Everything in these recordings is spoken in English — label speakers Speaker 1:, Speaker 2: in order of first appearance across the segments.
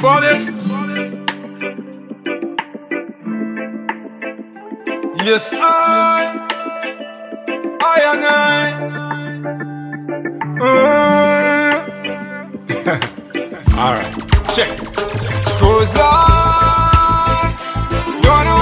Speaker 1: Modest. Yes, I, I and I. Uh, All right, check. Cause I don't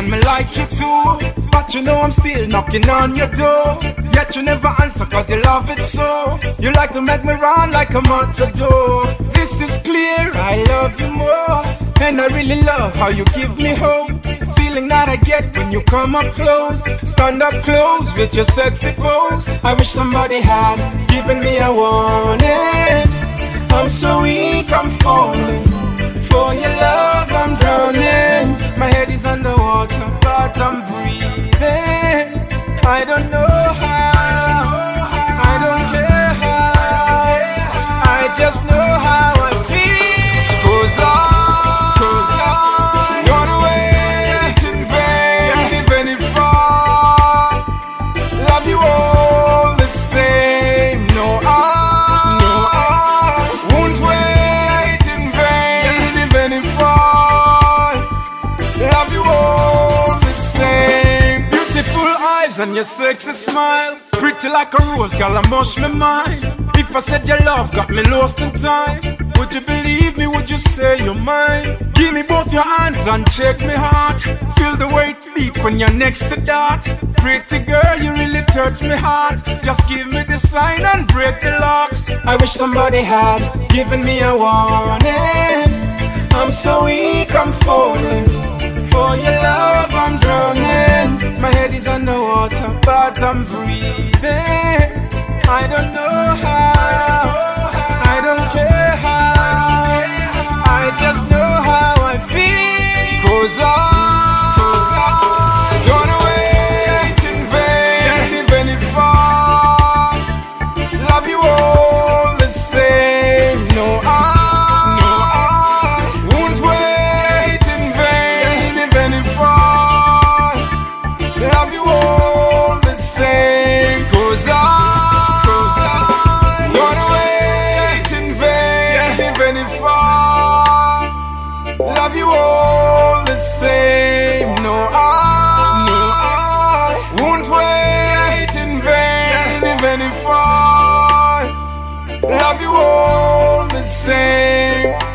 Speaker 1: and me like you too. But you know I'm still knocking on your door. Yet you never answer cause you love it so. You like to make me run like a matador. This is clear, I love you more. And I really love how you give me hope. Feeling that I get when you come up close. Stand up close with your sexy pose. I wish somebody had given me a warning. I'm so weak, I'm falling. For your love, but I'm breathing. I don't know how, I don't care how. I just know and your sexy smile, pretty like a rose, girl, I mush me mind. If I said your love got me lost in time, would you believe me? Would you say you're mine? Give me both your hands and check me heart. Feel the it beat when you're next to that. Pretty girl, you really touch me heart. Just give me the sign and break the locks. I wish somebody had given me a warning. I'm so weak, I'm falling. For your underwater, but I'm breathing. I don't know how, I love you all the same. No, I, no, I won't wait in vain, if I love you all the same.